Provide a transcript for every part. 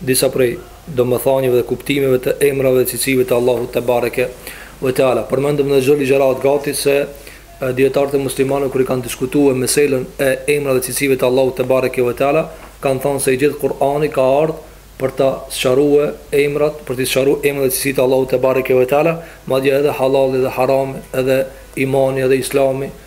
Disa prej domethënieve dhe kuptimeve të emrave dhe cilësive të Allahut te bareke ve teala. Përmendëm në çdo ligjëratë gati se dijetarët e muslimanëve kur i kanë diskutue meselën e emrave dhe cilësive të Allahut te bareke ve teala kanë thanë se i gjithë Kur'ani ka ardhë për ta sqaru emrat, për ti sqaru emrat dhe cilësitë e Allahut te bareke ve teala, madje edhe halali dhe harami, edhe imani edhe islami,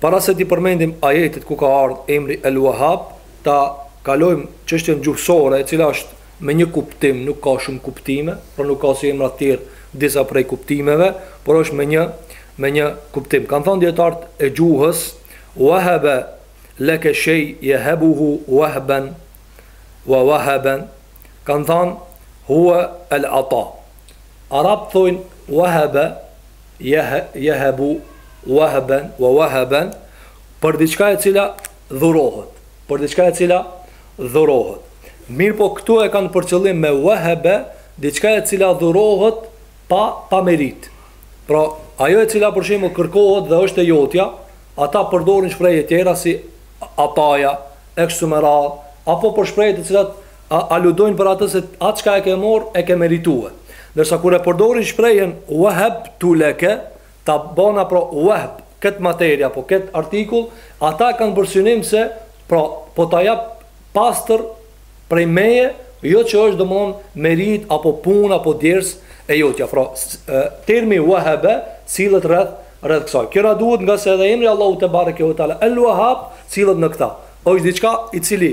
Para se t'i përmendim ajetet ku ka ardhur emri El-Wahhab, ta kalojmë çështjen gjuhësore e cila është me një kuptim, nuk ka shumë kuptime, pra nuk ka si emra të tjerë disa prej kuptimeve, por është me një me një kuptim. Kan thanë dijetarët e gjuhës, Wahaba laka shay yahabuhu wahban wa wahaban. Kan thanë huwa al-ata. Arabët thonë Wahaba Yahbu wahban wa wahaban për diçka e cila dhurohet, për diçka e cila dhurohet. Mirpo këtu e kanë për qëllim me wahaba diçka e cila dhurohet pa pa meritë. Pra, ajo e cila për shembull kërkohet dhe është e jotja, ata përdorin shprehje tjera si ataja, eksumeral, apo për shprehje të cilat aludojnë për atë se atë çka e ke marr e ke meritue. Ndërsa kur e përdorin shprehjen wahabtu laka, ta bana pra wahb këtë materie apo këtë artikull, ata kanë për synim se pra po ta jap pastër prej meje, jo që është domethënë meritë apo punë apo djersë e jotja. Pra termi wahaba sillet rreth rreth kësaj. Kjo na duhet nga se edhe emri i Allahut te bareke ve teala El Wahhab sillet në këtë. Është diçka i cili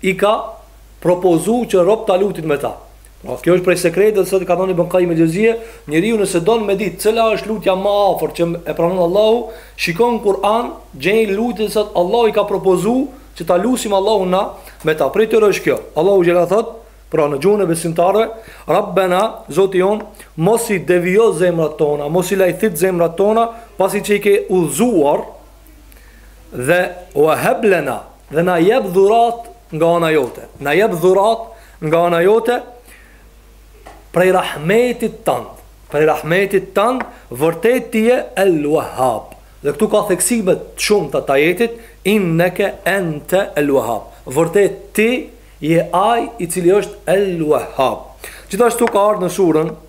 i ka propozu që robt ta lutin me ta. Pra kjo është prej sekreteve se ka thënë Ibn Qayyim el-Jawziyya, njeriu nëse don me ditë cila është lutja ma e afërt që e pranon Allahu, shiko n'Kur'an, gjej lutjet që Allahu i ka propozu që ta lusim Allahun na me ta. Prej tyre është kjo. Allahu xhel-le thot, pra në gjuhën e besimtarëve, Rabbena, Zoti jon, mos i devijo zemrat tona, mos i lajthit zemrat tona, pasi që i ke udhëzuar dhe wa hab lana Dhe na jep dhurat nga ana jote. Na jep dhurat nga ana jote prej rahmetit tand. Prej rahmetit tand vërtet ti je El Wahhab. Dhe këtu ka theksime të shumta të ajetit inneke ente El Wahhab. Vërtet ti je ai i cili është El Wahhab. Gjithashtu ka ardhë në surën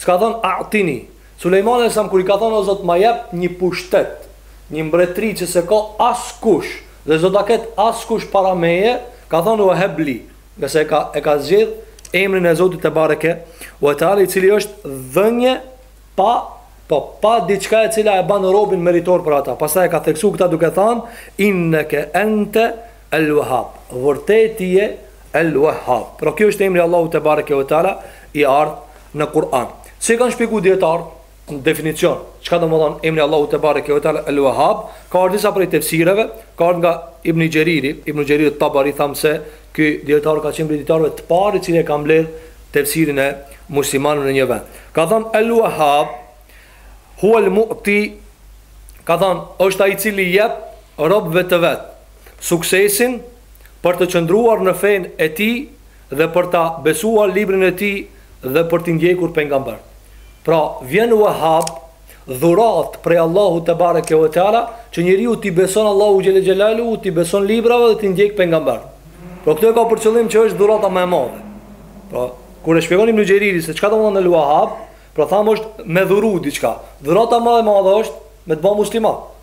S'ka thanë a'tini. Sulejmani alejhi selam kur i ka thënë o Zot ma jep një pushtet, një mbretëri që s'e ka askush dhe s'do ta ketë askush para meje, ka thanë wa heb li, nga se e ka e ka zgjedh emrin e Zotit te bareke ue teala i cili është dhënie pa po pa diçka e cila e ban robin meritor për ata. Pastaj e ka theksu këta duke thanë inneke ente El Wahhab, vërtet ti je El Wahhab. Pra kjo është emri i Allahut te bareke ve teala i ardh në Kur'an. Si e kanë shpjeguar dietarët në definicion, çka do të thotë emri i Allahut te bareke ve teala El Wahhab, ka ardhur disa prej tefsireve, ka ardhur nga Ibn Xheriri, Ibn Xheriri Taberi thamë se ky dijetar ka qenë dijetarëve të parë i cili e ka mbledh tefsirin e muslimanëve në një vend. Ka thënë El Wahhab huwa al-mu'ti ka thënë është ai i cili jep robëve të vet suksesin për të qëndruar në fenë e tij dhe për ta besuar librin e tij dhe për t'i ndjekur pejgambert. Pra, vjen Wahhab, dhuratë prej Allahut te bareke ve teala, që njeriu t'i beson Allahu xhelle xhelaluhu, t'i beson librave dhe t'i ndjek pejgambert. Pra, këtë e ka për qëllim që është dhurata më e madhe. Pra, kur e shpjegon ibn Xheriri se çka do të thotë El Wahhab, pra thamë është me dhuru diçka. Dhurata më e madhe është me të bë musliman.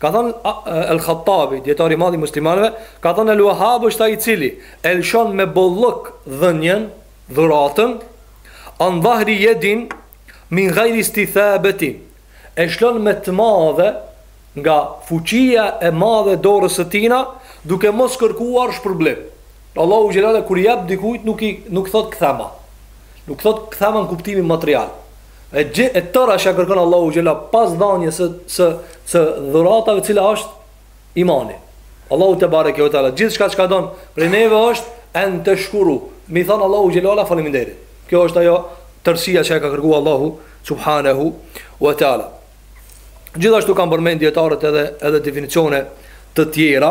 Ka thënë El-Khattabi, dijetari i madh i muslimanëve, ka thënë El-Wahhab është ai i cili e lëshon me bollëk dhënien, dhuratën, an dhahri yadin min ghayri istithabatin. E shlon me të madhe nga fuqia e madhe e dorës së tina, duke mos kërkuar shpërblim. Allahu xhelal kur jap dikujt nuk i nuk thot kthema. Nuk thot kthema në kuptimin material. E gjithë e tëra që kërkon Allahu xhela pas dhënies së së së dhuratave të cilat është imani. Allahu te bareke ve teala gjithçka çka don prej neve është me qenë shukuri. M'i than Allahu xhelala faleminderit. Kjo është ajo tërësia që e ka kërkuar Allahu subhanahu wa taala. Gjithashtu kanë përmend dijetarët edhe edhe definicione të tjera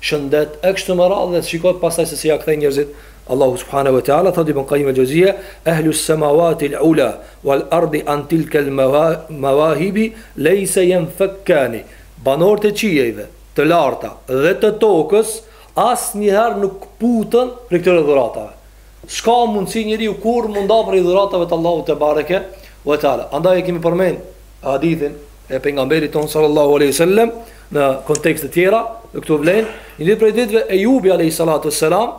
shëndet e kështu me radhë dhe shikoj pastaj se si ja kthejnë njerëzit Allahu subhanahu wa taala thotë ibn Qayyim al-Jawziyyah ahlu as-samawati al-ula wal-ardi an tilka al-mawahib laysa yanfakkani banorët e qiejve të larta dhe të tokës asnjëherë nuk këputën prej këtyre dhuratave s'ka mundsi njeriu kurrë m'u nda prej dhuratave të Allahut te bareke wa taala andaj e kemi përmend hadithin e pejgamberit ton sallallahu alaihi wasallam në kontekste të tjera, edhe këtu vlen, një ditë prej ditëve Ejubit alaihi salatu wassalam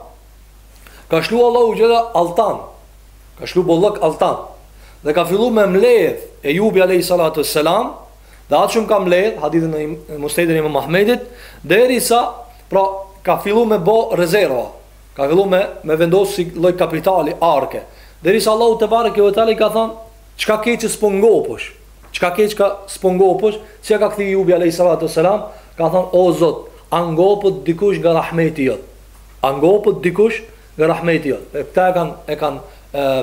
ka shlu Allahu xhela altan. Ka shlu bollok altan. Dhe ka fillu me mledh Ejubi alaihi salatu wassalam, dhe atë shumë ka mledh hadithi në Musnedin e imam Ahmedit, derisa pra ka fillu me bë rezerva. Ka fillu me me vendos si lloj kapitali arke. Derisa Allahu te bareke ve teala ka thënë Çka ke që s'po ngopësh? Çka ke që s'po ngopësh? Si i ka kthy Ejubi a.s. Ka thonë, o Zot, a ngopët dikush nga rahmeti jot? A ngopët dikush nga rahmeti jot? E këta e kanë e kanë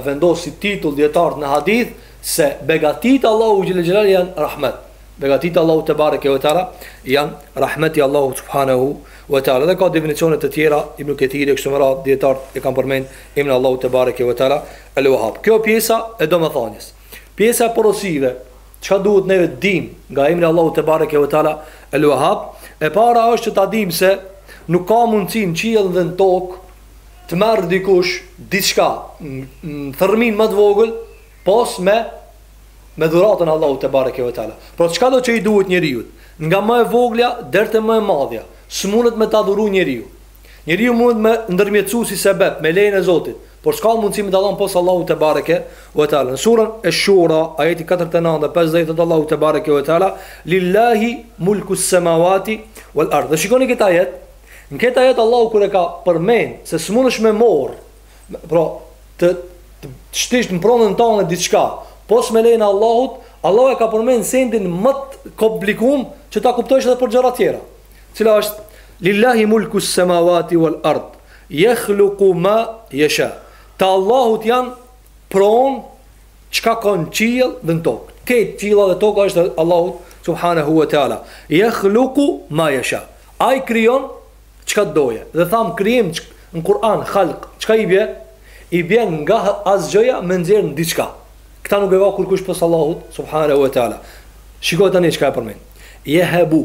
vendos si titull dijetartë në hadith, se begatit Allahu xhele xhelal janë rahmet. Begatit Allahu te bareke ve teala, janë rahmeti Allahu subhanahu wa taala dhe ka definicione të tjera Ibn Kathiri kështu me radhë dijetarët e kanë përmend emrin Allahu te bareke ve teala Al-Wahhab. Kjo pjesa e domethënies. Pjesa e porosive, çka duhet neve të dimë nga emri Allahu te bareke ve teala Al-Wahhab, e para është që ta dimë se nuk ka mundësi në qiell dhe në tokë të merr dikush diçka në thërrmin më të vogël pos me me dhuratën Allahu te bareke ve teala. Por çka do që i duhet njeriut? Nga më e vogla deri te më e madhja, s'mundet me ta dhuru njeriu. Njeriu mundet me ndërmjetësu si sebep, me lejen e Zotit, por s'ka mundësi me ta dhon pos Allahut te bareke ve teala. Në surën Esh-Shura, ajeti katërdhjetë e nëntë dhe pesëdhjetë thotë Allahu te bareke ve teala, Lillahi mulkus semawati wal ard. Dhe shikoni këtë ajet, në këtë ajet Allahu kur e ka përmend se s'mundesh me marr, pra të të shtish në pronën tënde diçka, pos me lejen e Allahut, Allahu e ka përmend sendin më të komplikum që ta kuptosh edhe për gjëra tjera. Cila është Lillahi mulku semawati wal ard, yakhluqu ma yasha. Të Allahut janë pron çka ka në qiell dhe në tokë. Këta qiella dhe toka është Allahut subhanahu wa taala. Yakhluqu ma yasha. Ai krijon çka doje. Dhe thamë krijim në Kur'an khalq, çka i bie? I bie nga asgjëja me nxjerr diçka. Këtë nuk e ka kurkush pos Allahut subhanahu wa taala. Shikoj tani çka e përmend. Yahabu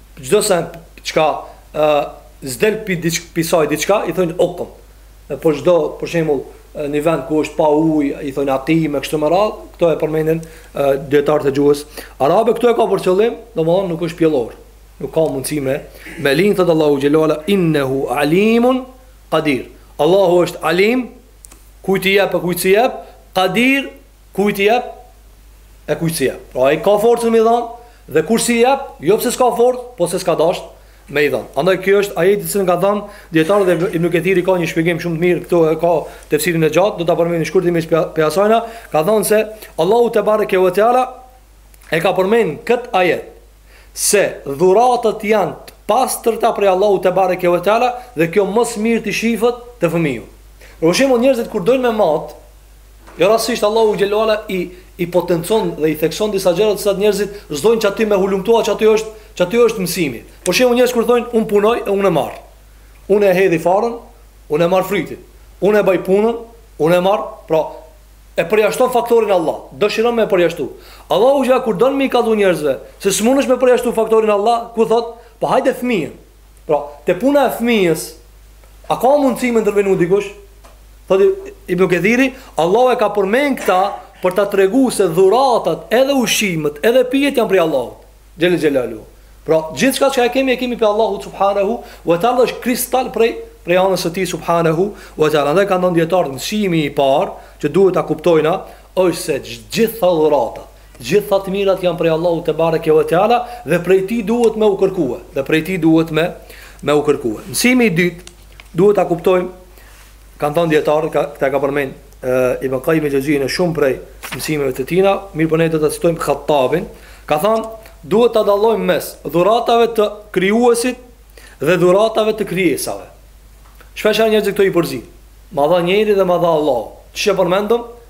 Çdo send çka ë s'del pi diç pi saj diçka i thonë ukum. Po çdo për shembull një vend ku është pa ujë i thonë akim e kështu me radh, këto e përmendin dietarët e gjuhës arabe këtu e ka për qëllim, domethënë nuk është pjellor. Nuk ka mundësi me me lin thot Allahu xhelala innehu alimun qadir. Allahu është alim, kujt i jep e kujt si jep, qadir Kujt i jep? E kujt si jep? Pra ai ka forcën me i dhon dhe kush si jep, jo pse s'ka forcë, po se s'ka dashur me i dhon. Andaj ky është ajeti të cilin kanë thën dijetarët dhe Ibn Kathiri ka një shpjegim shumë të mirë këtu e ka tefsirin e gjatë, do ta përmendim shkurtimisht pe asajna, ka thënë se Allahu te bareke ve teala e ka përmend kët ajet se dhuratat janë të pastërta prej Allahu te bareke ve teala dhe kjo më së miri shifet te fëmija. Për shembull njerëzit kur dojnë me mat, Jo rastësisht Allahu xhele ve ala i i potencon dhe i thekson disa gjëra të cilat njerëzit s'dojnë që aty me hulumtua që aty është që aty është mësimi. Për shembull njerëz kur thonë un punoj e unë e marr. Unë e hedhi farën, unë e marr frytin. Unë e baj punën, unë e marr, pra e përjashton faktorin Allah. Dëshiron me e përjashtu. Allahu xhele ve ala kur don me i kallxu njerëzve, se s'mundesh me përjashtu faktorin Allah, ku thot, pa hajde fëmijën. Pra, te puna e fëmijës, a ka mundësi me intervenu dikush? Thot Ibn Kethiri, Allahu e ka përmend këta për ta tregu se dhuratat edhe ushqimet edhe pijet janë prej Allahut xhele xhelaluhu. Pra, gjithçka që e kemi, e kemi prej Allahut subhanahu ve teala, është kristal prej, prej anës së tij subhanahu ve teala. Dhe kan thon dijetarët mësimi i parë, që duhet ta kuptojmë, është se gjitha dhuratat, Gjitha të mirat janë prej Allahut tebareke ve teala dhe prej tij duhet me u kërkue, dhe prej tij duhet me me u kërkue. Mësimi i dytë duhet ta kuptojmë kan thon dijetarët këta ka përmend Ibn Kajjim el-Xhevzije shumë prej mësimeve të tina, mirëpo ne do ta citojmë Khattabin, ka thon duhet ta dallojmë mes dhuratave të krijuesit dhe dhuratave të krijesave. Shpeshherë njerëzit këto i përzin. Ma dha njeri dhe ma dha Allahu. Siç e përmendëm?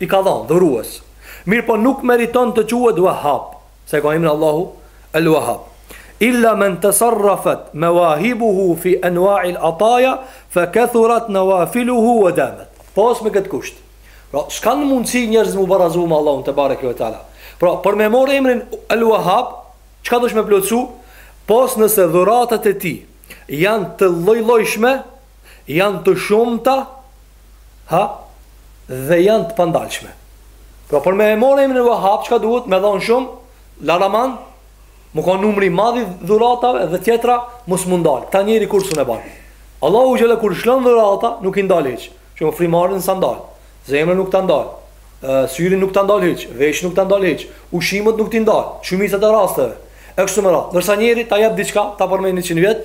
i ka thanë dhurues. Mirëpo nuk meriton të quhet Wahhab, se e ka emrin Allahu El-Wahhab. Illa men tasarrafat mawahibuhu fi anwa'i al-ataya fa kathurat nawafiluhu wa damat. Pos me këtë kusht. Pra, s'kanë mundësi njerëzit mu barazu me Allahun tebareke ve teala. Pra, për me marr emrin El-Wahhab, çka dush me plotësu? Pos nëse dhuratat e tij janë të lloj-llojshme, janë të shumta, Ha? Dhe janë të pandalshme. Pra për me e morë emrin El-Wahhab, çka duhet? Me dhon shumë, laraman, me kon numri i madh i dhuratave dhe tjetra, mos m'u ndal. Këta njeri kurr s'un e ban. Allahu xhele ve ala kur lshon dhurata, nuk i ndal hiç. Qe frymëmarrjen s'ta ndal. Zemrën nuk ta ndal. Syrin nuk ta ndal hiç, veshin nuk ta ndal hiç. Ushqimet nuk t'i ndal. Shumicën e rasteve. E kështu me radhë. Ndërsa njeri ta jap diçka, ta përmend 100 vjet,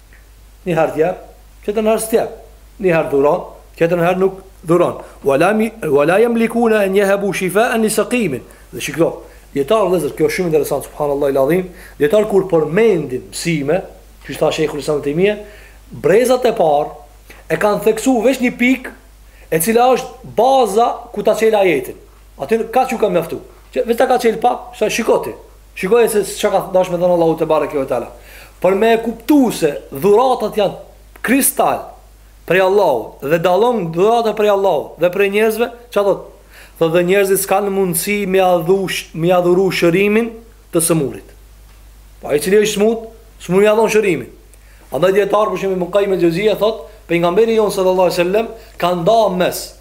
Një herë jep, tjetër herë s'jep. Një herë dhuron, tjetër herë nuk dhuron. Wala yamlikuna an yahabu shifaan li saqimin. Dhe shikoj, dijetarët vëllezër, kjo është shumë interesant subhanallahu alazim. Dijetarët kur përmendin mësime, siç tha Sheikhul Islam Tejmije, brezat e parë e kanë theksuar veç një pikë e cila është baza ku ta çel ajetin. Aty kaq u ka mjaftu. Që veç ta ka çel pak, sa shiko ti. Shikoje se çka ka dashur me thënë Allahu tebareke ve teala. Për me e kuptu se dhuratat janë kristal prej Allahut dhe dallon dhurata prej Allahut dhe prej njerëzve, çka thotë? Thotë dhe njerëzit s'kanë mundësi me ia dhush, me ia dhuru shërimin të sëmurit. Po ai cili është smut, s'mund ia dhon shërimin. Andaj dijetarët për shembull Ibn Kajjim el-Xhevzije thotë, pejgamberi jon sallallahu alaihi wasallam ka nda mes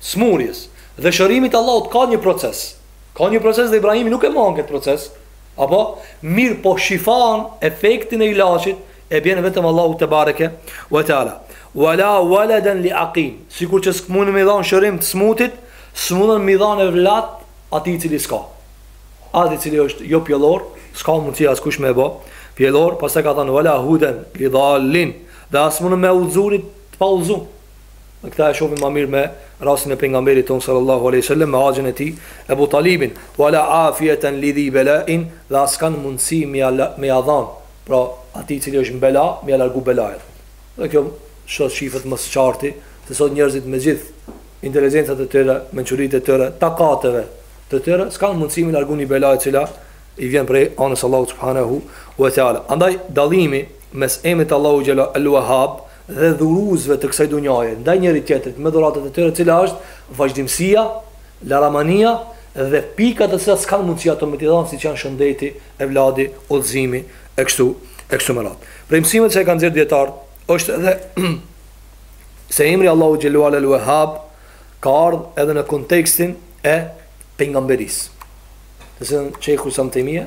smurjes dhe shërimit të Allahut ka një proces. Ka një proces dhe Ibrahimi nuk e mohon këtë proces. Apo mirë po shifan efektin e ilaçit e bjen vetëm Allahu te bareke ve teala. Wala waladan li aqim. Sikur që s'mundem i dhon shërim të smutit, s'mundem i dhon evlat atij i cili s'ka. Atij i cili është jo pjellor, s'ka mundësi askush me e bë pjellor, pastaj ka thënë wala hudan li dallin. Dhe as mund me udhëzu të paudhëzu. Dhe këta e shohim më mirë me rastin e pejgamberit ton sallallahu alaihi wasallam me axhin e tij Ebu Talibin, wala afiyatan lidhi bela'in, dhe as kanë mundësi me ja me ja dhën, pra atij i cili është në bela, me ja largu belanë. Dhe kjo sot shifet më së qarti, se sot njerëzit me gjithë inteligjencat e tyre, mençuritë e tyre, takateve të tyre, s'kanë mundësi me largu një bela e cila i vjen prej anës Allahu subhanahu wa taala. Andaj dallimi mes emrit Allahut xhela el-Wahhab dhe dhuruesve të kësaj dunjaje ndaj njëri-tjetrit me dhuratat e tyre, e cila është vazhdimësia, laramania dhe pikat të cilat s'kanë mundësi ato me t'i dhanë siç janë shëndeti, evladi, udhëzimi e kështu e kështu me radhë. Prej mësimeve që e kanë nxjerrë dijetarët është edhe se emri Allahut xhelle ve ala al-Wahhab ka ardhur edhe në kontekstin e pejgamberisë. Të cilën Sheikhul Islam Tejmije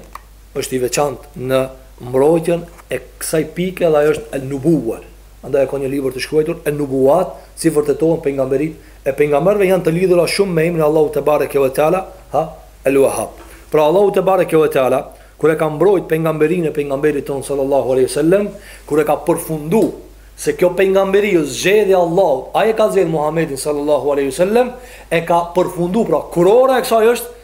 është i veçantë në mbrojtjen e kësaj pike dhe ajo është El Nubuwe, andaj e ka një libër të shkruajtur El Nubuwat, si vërtetohen pejgamberitë e pejgamberëve janë të lidhura shumë me emrin Allahut te bareke ve teala, ha, El Wahhab. Pra Allahu te bareke ve teala kur e ka mbrojt pejgamberin e pejgamberit tonë sallallahu alejhi ve sellem, kur e ka përfundu se kjo pejgamberi është zgjedhja e Allahut, ai e ka zgjedh Muhamedin sallallahu alejhi ve sellem, e ka përfundu, pra kurora e kësaj është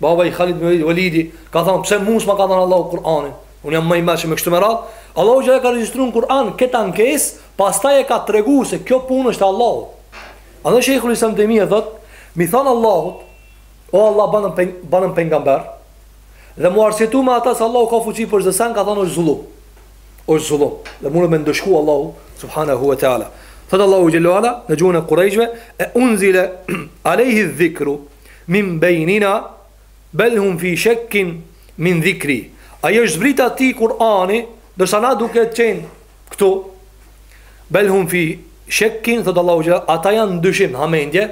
Baba i Khalid ibn Walidi ka thënë pse mua s'ma ka dhënë Allahu Kur'anin? Unë jam më i hijshëm e kështu me radhë. Allahu xhela e ka regjistruar në Kur'an këtë ankesë, pastaj e ka treguar se kjo punë është e Allahut. Andaj Sheikhul Islam Tejmije thotë, me i thanë Allahut, O Allah banëm, peng, banëm pengamber Dhe mu arsyetu me ata se Allahu ka fuqi për çdo send Ka thonë është zullum është zullum Dhe mune me ndëshku Allahu Subhanahu wa ta'ala Thotë Allahu xhelle ve ala Në gjuhën e kurejshve E unzile alejhi dhikru Min bejnina bel hum fi shekkin min dhikri. A i është zbrit atij Kur'ani, ndërsa na duke qenë këtu bel hum fi shekkin thot Allahu xhela, ata janë në dyshim, hamendje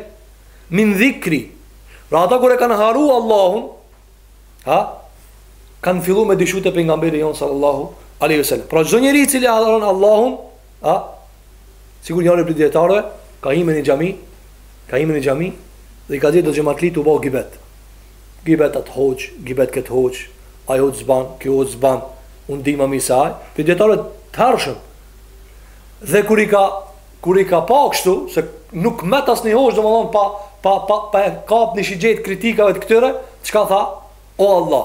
min dhikri. Pra ata kur e kanë haru Allahun, ha? Kanë fillu me dyshu te pejgamberi jon sallallahu alaihi wasallam. Pra çdo njeri i cili harron Allahun, A, sikur njëri prej dijetarëve, ka hi në një xhami, ka hi në një xhami, dhe i ka gjetur xhematlit tu bë gibet. Gibet atë hoxhë, gibet këtë hoxhë, ai hoxhë s'ban, ky hoxhë s'ban, unë di më mirë se ai, prej dijetarëve të hershëm. Dhe kur i ka kur i ka pa kështu, se nuk met asnjë hoxhë domethënë pa pa pa pa e kap ni shigjetë e kritikave të këtyre, çka tha? O Allah,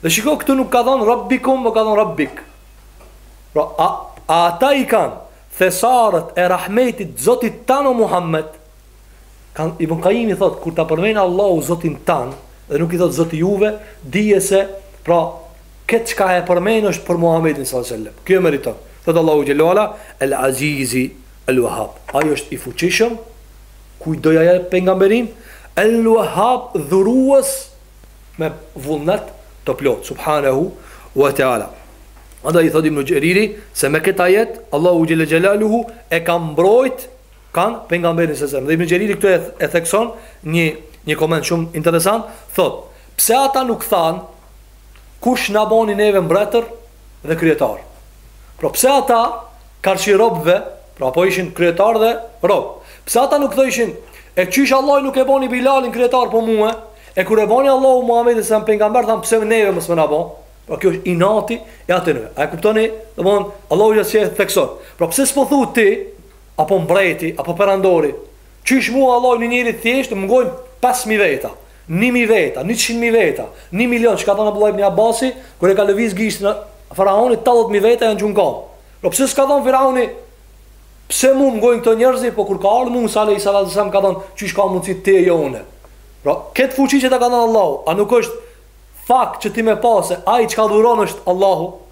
Dhe shiko këtu nuk ka thënë Rabbikum, po ka thënë Rabbik. Pra, a, a ata i kanë thesarët e rahmetit Zotit tand o Muhammed? Kan, Ibn Kajimi thotë, kur ta përmend Allahu Zotin tand, dhe nuk i thotë Zoti juve, dije se, pra, këtë çka e përmend është për Muhammedin s.a.s. Kjo e meriton. Thotë Allahu xhelle ue ala, El Azizi, El Wahab. Ai është i fuqishëm, kujt do ja jep pejgamberinë, El Wahab dhuruës me vullnet të plot subhanehu wa teala andaj thotë ibn Xheriri se me këtë ajet Allahu xhelle xhelaluhu e ka mbrojt kan pejgamberin sa selam dhe ibn Xheriri këtu e, e thekson një një koment shumë interesant thotë pse ata nuk thanë kush na boni neve mbretër dhe kryetar pra pse ata Karshi robëve, pra po ishin kryetar dhe rob. Pse ata nuk thoshin, e qysh Allahu nuk e boni Bilalin kryetar po mua, e kur e boni Allahu Muhamedin sa pejgamber thanë pse neve mos me na bo? Pra kjo është inati i atyre. A e kuptoni? Domthon Allahu azze ve xhel thekson. Pra pse s'po thu ti apo mbreti apo perandori? Qysh mua Allahu një njeri i thjeshtë më ngojnë 5000 veta. Një mijë veta, njëqind mijë veta, një milion, ç'ka thanë Abdullah ibn Abasi, kur e ka lëviz gishtin faraoni, tetëdhjetë mijë veta janë çu n'kamë. Pra pse s'ka thënë firaoni, pse mu më ngojnë këto njerëzi, po kur ka ardhë Musa alejhi salatu selam ka thënë, qysh ka mundësi ti e jo une. Pra këtë fuqi që ta ka dhënë Allahu, a nuk është fakt që ti me pa se ai çka dhuron është Allahu?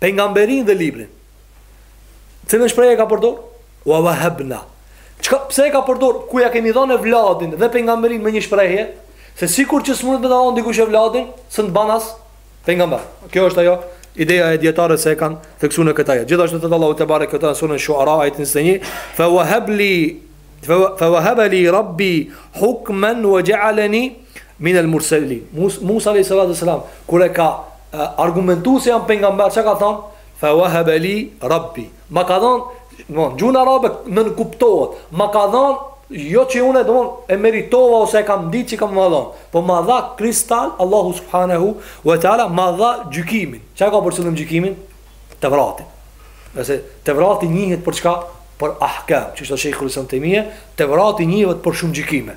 pejgamberin dhe librin. Cilën shprehje e ka përdor? Wa wahabna. Çka pse e ka përdor? Ku ja kemi dhënë evladin dhe pejgamberin me një shprehje se sikur që s'mundet me ta dhënë dikush evladin, s'të ban as pejgamber. Kjo është ajo ideja e dijetarëve se e kanë theksuar në këtë ajet. Gjithashtu thot Allahu tebareke ve teala suren Shuara ayat 21, fa wahabli fa wahabli rabbi hukman wa ja'alani min al-mursalin. Musa alayhi salatu wasalam kur e ka argumentu se jam pejgamber çka ka thënë fa wahaba li rabbi ma ka dhon domethënë gjuha arabe nënkuptohet ma ka dhon jo që unë do e meritova ose e kam ditë që ka me ma dhon po ma dha kristal Allahu subhanahu wa taala ma dha gjykimin çka ka për qëllim gjykimin Tevratin se Tevrati njihet për çka për ahkam qysh thotë Shejhul Islam Ibn Tejmije Tevrati njihet për shumë gjykime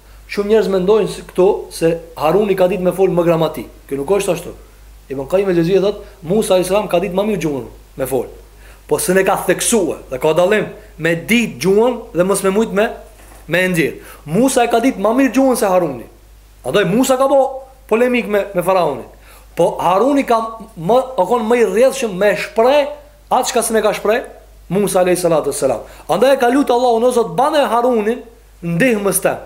Shumë njerëz mendojnë këtu se Haruni ka ditë me fol më gramatik. Kjo nuk është ashtu. Ibn Qayyim el-Juzeyri thotë, Musa alayhis salam ka ditë më mirë gjuhën me fol. Po siç e kam theksuar dhe ka dallim me ditë gjuhën dhe mos me mujt me e nxjerr. Musa e ka ditë më mirë gjuhën se Haruni. Andaj Musa ka bë polemik me me faraonin. Po Haruni ka më ka qenë më i rrjedhshëm me shpreh atë çka s'e ka shpreh Musa alayhis salam. Andaj ka lut Allahun o Zot bane Harunin ndihmës tem.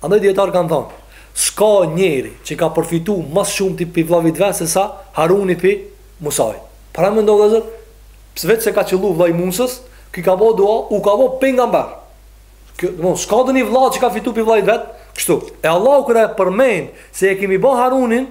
Andaj dijetarët kanë thanë, S'ka njeri që ka përfitu ma së shumti pi vllavit vet se sa Haruni pi Musait. Paramendoni vëllezër, pse veç se ka qëllu vllai i Musës, ky ka bo dua, u ka bo pejgamber. Kjo, do të s'ka ndonji vlla që ka fitu pi vllavit vet, kështu. E Allahu kur e përmend se e kemi bo Harunin,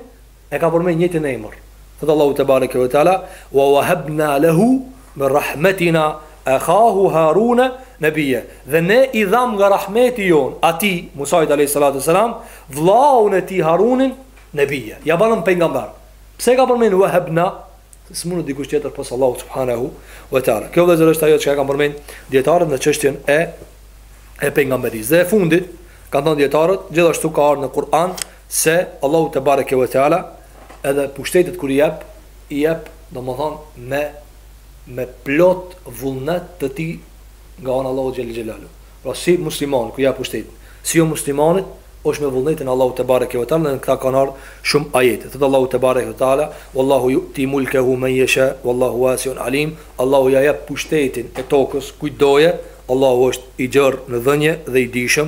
E ka përmend njëjtin emër. Thot Allahu te bareke ve teala, "Wa wahabna lehu min rahmetina akhahu Haruna nabiyya." Dhe ne i dhamë nga rahmeti jon atij, Musait alejhi salatu ve selam, vllaun e tij Harunin nebije. Ja bamë pejgamber. Pse e ka përmend wahabna? Se s'mundet dikush tjetër pos Allahut subhanahu ve teala. Kjo vëllezër është ajo çka kanë përmend dijetarët në çështjen e e pejgamberisë. Dhe e fundit, kanë thënë dijetarët, gjithashtu ka ardhur në Kur'an Se Allahu te bareke ve teala edhe pushtetet kur i jep, i jep domethënë me me plot vullnet të tij nga ana e Allahut xhel xhelalu. Pra si muslimanit kur ia jep pushtetin, si jo muslimanit është me vullnetin e Allahut te bareke ve teala dhe në këta kanë ardhur shumë ajete. Thotë Allahu te bareke ve teala, "Wallahu yu'ti mulkehu men yasha, wallahu wasi'un alim." Allahu ia jep pushtetin e tokës kujt don, Allahu është i gjerë në dhënie dhe i dijshëm.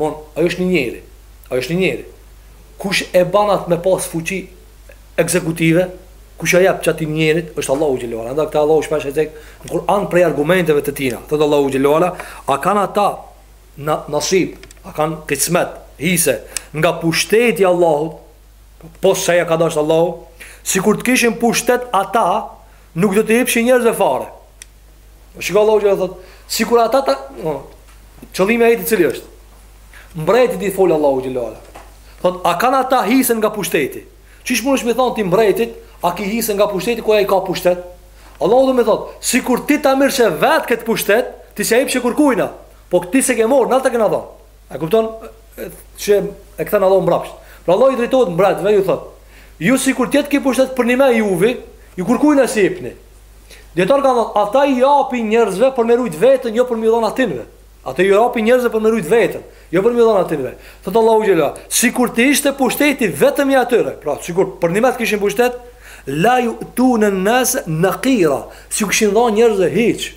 Mon, ai është një njeri. Ai është një njeri. Kush e ban atë me pas fuqi ekzekutive, kush ja jep çatij njerit, është Allahu xhelalu. Andaj këtë Allahu shpesh e cek në Kur'an prej argumenteve të tina. Thotë Allahu xhelalu ala, a kanë ata na, nasib, a kanë kismet, hise nga pushteti i Allahut, po sa ja ka dasht Allahu, sikur të kishin pushtet ata, nuk do t'i jepshin njerëzve fare. Shiko Allahu ça thot, sikur ata ta, no, qëllimi ai i cili është. Mbretit i fol Allahu xhelalu. Thot, a kanë ata hisën nga pushteti? Çish mundesh me i thon ti mbretit, a ke hisën nga pushteti kur ai ka pushtet? Allahu do me thon, sikur ti ta merrsh vet kët pushtet, ti s'e hipsh kurkujna. Po ti s'e ke marr, na ta kena dhon. A kupton? Qe e kthen Allahu mbrapsht. Pra Allahu i drejtohet mbretëve, ju thot, ju sikur ti të ke pushtet prej neve juve, ju kurkujna s'i hipni. Dijetarët kanë thonë, ata i api njerëzve për me rujt vetën, jo për me dhonë atynve. Ata i japin njerëzve për me rujt vetën, jo për me dhonë atynve. Thotë Allahu xhel-le, sikur të ishte pushteti vetëm i atyre, pra, sikur përnjimend të kishin pushtet, la ju'tune nase nekira, s'ju kishin dhonë njerëzve hiç.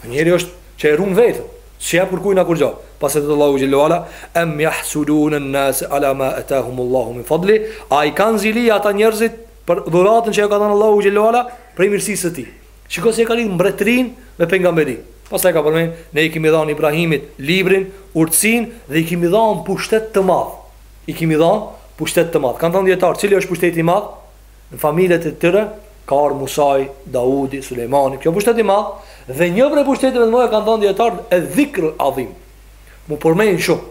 Po njeriu është që e runë vetën, s'i jep kujt në kurgjo. Pastaj thotë Allahu xhel-le, em jahsudune nase ala ma etahumullahu min fadli, a i kanë zili ata njerëzit për dhuratën që u ka dhënë Allahu xhel-le, Prej mirësisë së Tij. Shiko si e ka lidhë mbretërinë me pejgamberinë. Pastaj ka përmend, Ne i kemi dhanë Ibrahimit Librin, urtësinë, dhe i kemi dhanë pushtet të madh. I kemi dhanë pushtet të madh. Kanë thënë dijetarët, cili është pushteti i madh? Në familjet e tyre ka ardhë Musai, Daudi, Sulejmani, kjo pushtet i madh. Dhe një prej pushteteve të mëdha kanë thënë dijetarët, Edh-Dhikrul Adhim, M'u përmend shumë.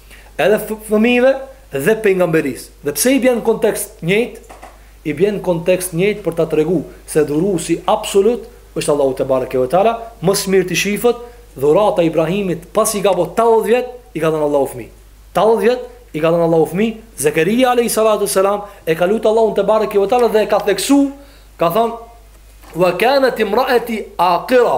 edhe fëmijëve dhe pejgamberisë. Dhe pse i bën n'kontekst t'njëjtë? I bën n'kontekst t'njëjtë për ta treguar se dhuruesi absolut është Allahu tebareke ve teala, më së miri shifet, dhurata e Ibrahimit pasi ka bërë 80 vjet, i ka dhënë Allahu fëmijë. 80 vjet i ka dhënë Allahu fëmijë, Zakaria alayhi salatu selam e ka lutur Allahun tebareke ve teala dhe e ka theksu, ka thënë wa kanat imraati aqira